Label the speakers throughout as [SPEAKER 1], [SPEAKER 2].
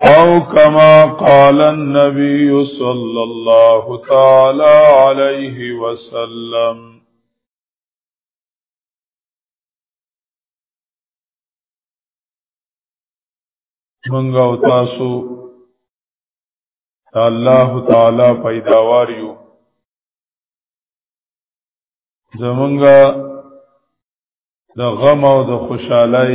[SPEAKER 1] او کما قال النبي صلى الله تعالى عليه وسلم منګه او تاسو الله تعالی پیداوار یو زمونږه د غم او د خوشحالای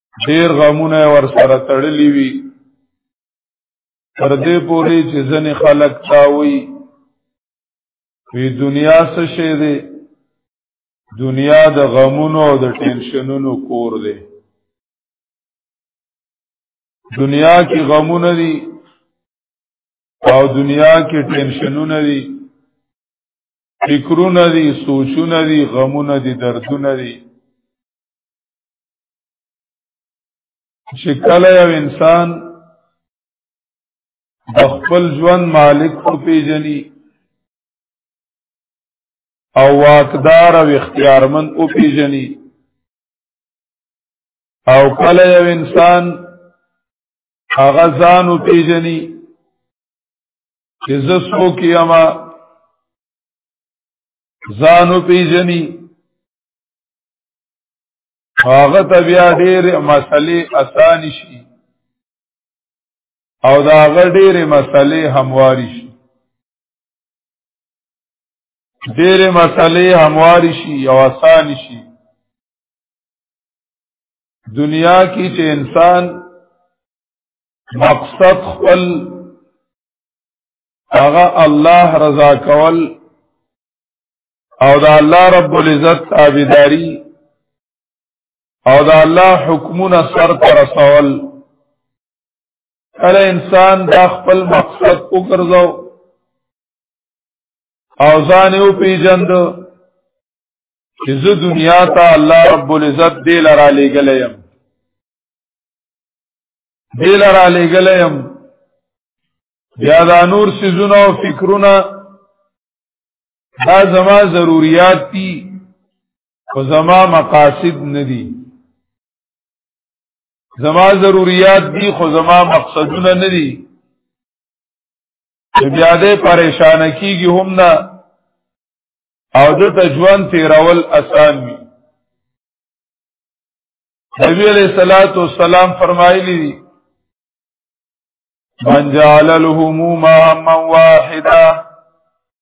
[SPEAKER 1] ډیر غمونه ور سره تړلی وي تر دې پوري چې ځنې خلک تاوي وی دنیا څه شي دی دنیا د غمونو او د ټینشنونو کور دی دنیا کې غمونه دي او دنیا کې ټینشنونه دي فکرونه دي سوچونه دي غمونه دي دردونه دي چې کله یو انسان د خپل ژوند مالک په پیژني او واکدار او اختیارمن او پیژني او کله یو انسان هغه ځان او پیژني چې زه څوک یم ځان او پیژني هغه ته بیا ډېر مسلې اسان شي او دا هغه ډېر مسلې همواري شي ډېر مسلې همواري شي او اسان شي دنیا کې چې انسان مقصد خپل هغه الله رضا کول او دا الله رب العزت تابعداري او دا الله حکمونه سر تر رسول کله انسان دا خپل مقصد وګرځاو او ځان یو پیجند چې زه دنیا ته الله رب العزت دې لرا لګلې يم دې لرا لګلې يم بیا دا نور سيزونه او فکرونه دا زما ضروریات دي خو زما مقاصد نه دي زما ضروریات دي خو زما مقصدونه نه دي بیا دې پریشان کیږي هم نه او د تجوان تیرول آسان وي نبی علیہ الصلوۃ والسلام فرمایلی دي من جعل الهموم هم واحده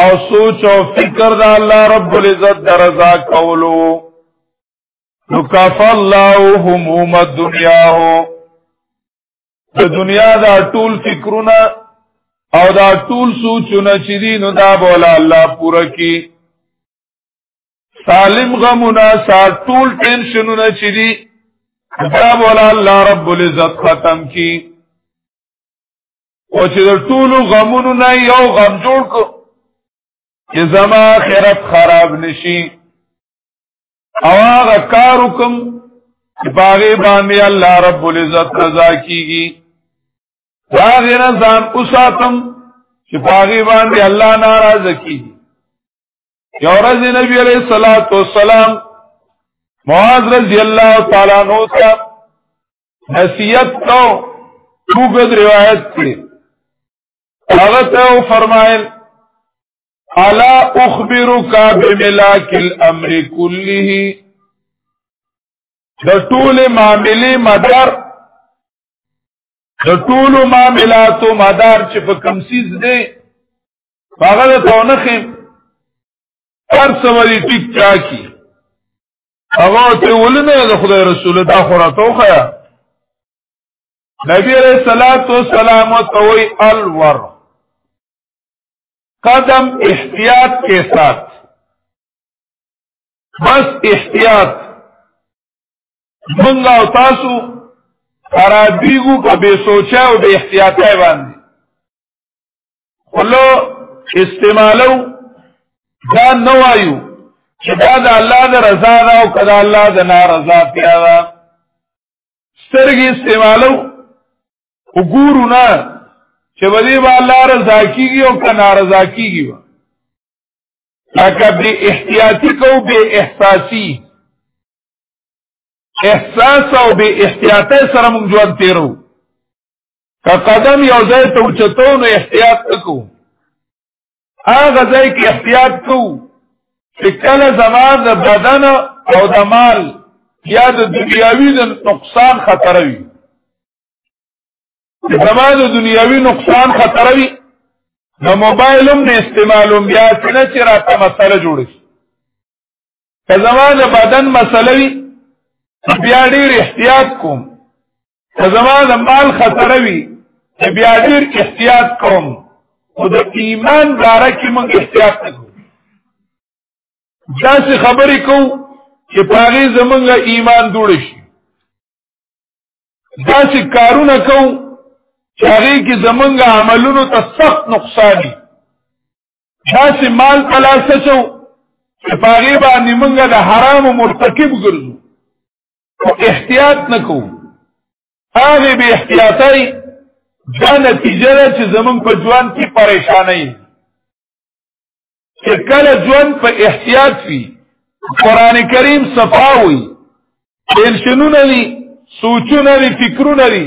[SPEAKER 1] او سوچ او فکر دا الله رب العزت درزا کولو نو کف الله هموم الدنيا هو د دنیا دا ټول فکرونه او دا ټول سوچونه چې دي نو دا بولا الله پوره کی سالم غمونه سا ټول ټینشنونه چې دي دا بولا الله رب العزت ختم کی او چې د ټولو غمونو نه یو غم جوړ کو چې زما آخرت خراب نشي او هغه کار وکم چې باغې باندې الله رب العزت رضا کیږي دا غیر ځان اوساتم چې باغې باندې الله ناراض کیږي یو ورځ نبی علیہ الصلوۃ والسلام معاذ رضی الله تعالی عنہ ته نصیحت کو وګد روایت کړي هغه ته فرمایل الا اخبرك بملاك الامر كله د ټول معاملې مدار د ټول معاملاتو مدار چې په کم سیز دی هغه ته ونخې هر څه ولې ټیک ټاکي هغه ته ولنه د خدای رسول دا خراته وخیا نبی علیہ الصلوۃ والسلام توي الور قدم احتیاط کے ساتھ بس احتیاط منګه او تاسو خرابېږو په بے سوچه او بے احتیاطه باندې خلو استعمالو دا نه وایو چې دا د الله د رضا نه او کله الله د ناراضا بیا دا سترګې استعمالو وګورو نه چې ودی به الله رضا کیږي او که ناراضا کیږي لکه به احتیاطی کو به احساسی احساس او به احتیاطه سره موږ ژوند تیرو که قدم یو ځای ته اوچتو نو احتیاط وکړو هغه ځای کې احتیاط کوو چې کله زما د بدن او د مال یا د دنیاوی د نقصان خطر وي زما د دنیاوی نقصان خطر وي نو موبایل هم نه استعمالوم بیا څنګه چې راته مسله جوړ شي که زما د بدن مسله وي بیا ډیر احتیاط کوم که زما د مال خطر وي بیا ډیر احتیاط کوم او د ایمان باره کې موږ احتیاط نه کوو داسې خبرې کوو چې په هغې زمونږ ایمان دوړ شي داسې کارونه کوو چې هغې کې زمونږ عملونو ته سخت نقصان وي داسې مال په لاس اچو چې په هغې باندې موږ د حرامو مرتکب ګرځو او احتیاط نه کوو هغې بې احتیاطۍ دا نتیجه ده چې زمونږ په ژوند کې پریشانۍ چې کله ژوند په احتیاط وي قرآن کریم صفا وي ټینشنونه دي سوچونه دي فکرونه دي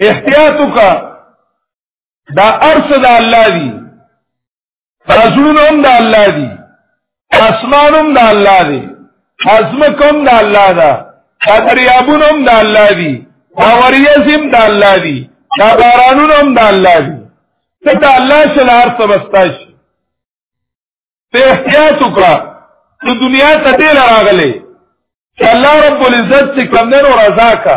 [SPEAKER 1] احتیاط وکا دا ارس دا الله دی تاسون هم دا الله دی اسمان هم دا الله دی حزمک هم دا الله دا دریابون هم دا الله دی باوریز هم دا الله دی دا بارانون هم دا الله دی ته دا الله سره ارس بستاش ته احتیاط وکا د دنیا ته دې راغلې الله رب العزت چې کمنو رضا کا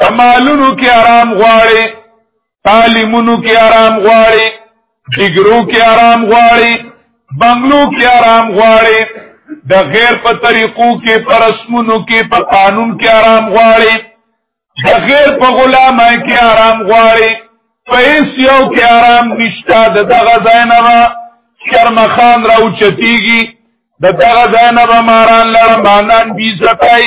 [SPEAKER 1] کمالونو کې آرام غواړي تعلیمونو کې آرام غواړي ډیګرو کې آرام غواړي بنگلو کې آرام غواړي د غیر په طریقو کې پر اسمونو کې په قانون کې آرام غواړي د غیر په غلامه کې آرام غواړي په هیڅ یو کې آرام نشته د دغه ځای نه به شرمخان راوچتیږي د دغه ځای نه به ماران لړمانان بی زتای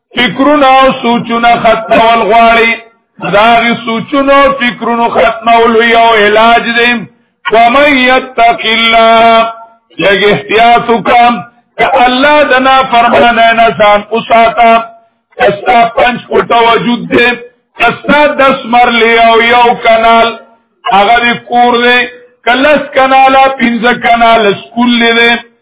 [SPEAKER 1] فکرونه او سوچونه ختمول غواړي داغي سوچونو فکرونو ختمول یو علاج دی ومن یتق الله لګ احتیاط وکم ته الله دنا فرمانه نه ځان اوساته استا پنځ پټه وجود دی استا 10 مرلی او یو کانال هغه کور دی کلس کانالا پنځه کانال سکول دی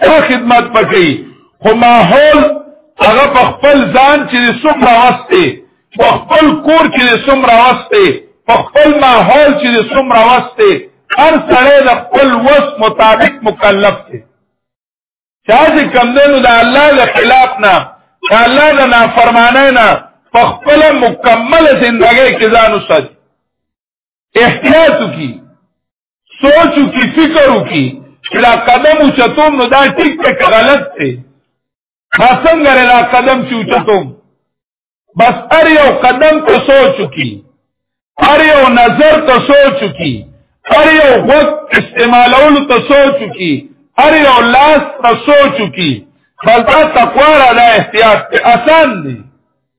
[SPEAKER 1] ښه خدمت پکې خو ماحول هغه په خپل ځان چې څومره واسطه په خپل کور کې څومره واسطه په خپل ماحول چې څومره واسطه هر سړی د خپل وس مطابق مکلف دی چا چې کمدنو د الله د خلاف نه د الله د نافرمانه نه په خپل مکمل زندګۍ کې ځان وساتي احتیاط کی سوچ کی فکر کی چې دا قدم اوچتوم نو دا ټیک ته که غلط دی ما څنګه دا قدم چې اوچتوم بس هر یو قدم ته سوچ کی هر یو نظر ته سوچ کی هر یو غوږ استعمالولو ته سوچ کی هر یو لاس ته سوچ کی بلکې تقوا را دا احتیاط ته آسان دی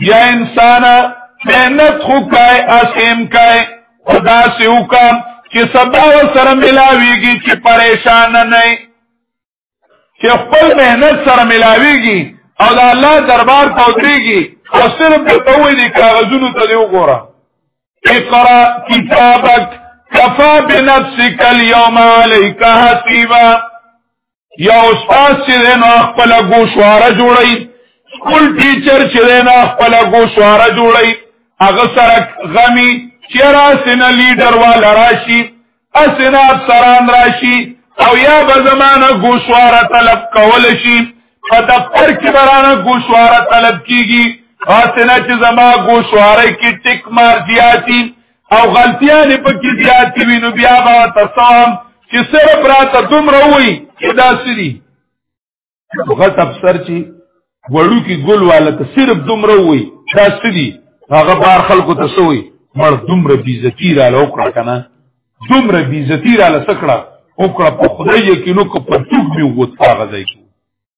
[SPEAKER 1] یا انسان مهنت خو کای اسیم کای خدا سے وکم چې سبا سره ملاویږي چې پریشان نه چې خپل مهنت سره ملاویږي او د الله دربار ته ودرېږي او صرف د توې دي کاغذونو ته دی وګوره اقرا کتابک کفا بنفسک اليوم عليك حسيبا یا استاد چې دی نو خپله ګوشواره جوړوي سکول ټیچر چې دی نو خپله ګوشواره جوړوي هغه سره غمي چېرا سینه لیډر والا راشي اسنه افسران راشي او یا به زمانه ګوشواره طلب کول شي په دفتر کې برانه ګوشواره طلب کیږي اسنه چې زما ګوشواره کې ټیک مار زیاتی او غلطیان پکې زیات وي نو بیا به تاسو چې صرف راته دومره وي چې دا سری غلط افسر چې وړو کې ګل والا ته صرف دومره وي دا سری هغه بار خلکو ته سوې مړ دومره بیزتی را لوکړه کنه دومره بیزتی را لسکړه او کړه په خدای کې نو کو په ټوک می ووت هغه ځای کې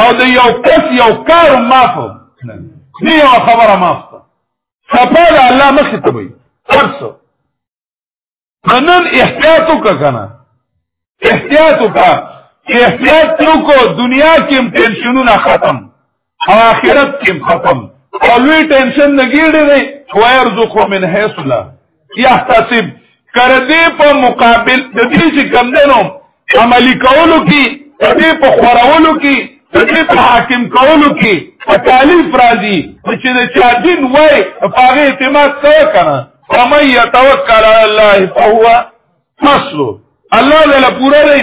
[SPEAKER 1] او د یو کس یو کار معاف نه یو خبره معاف ده صفا د الله مخ ته وي ترسو نن احتیاط وکړه احتیاط وکړه احتیاط وکړو دنیا کې ټینشنونه ختم او آخرت کې ختم او لوی ټینشن نګیړي دی ويرزقو من حيث لا یحتسب کردی په مقابل د دې چې کم دنو عملی کولو کې د دې په خورولو کې د دې په حاکم کولو کې تکالیف راځي چې د چا دین وای په هغه اعتماد کوي کنه فمن يتوکل على الله فهو حسبه الله له پوره دی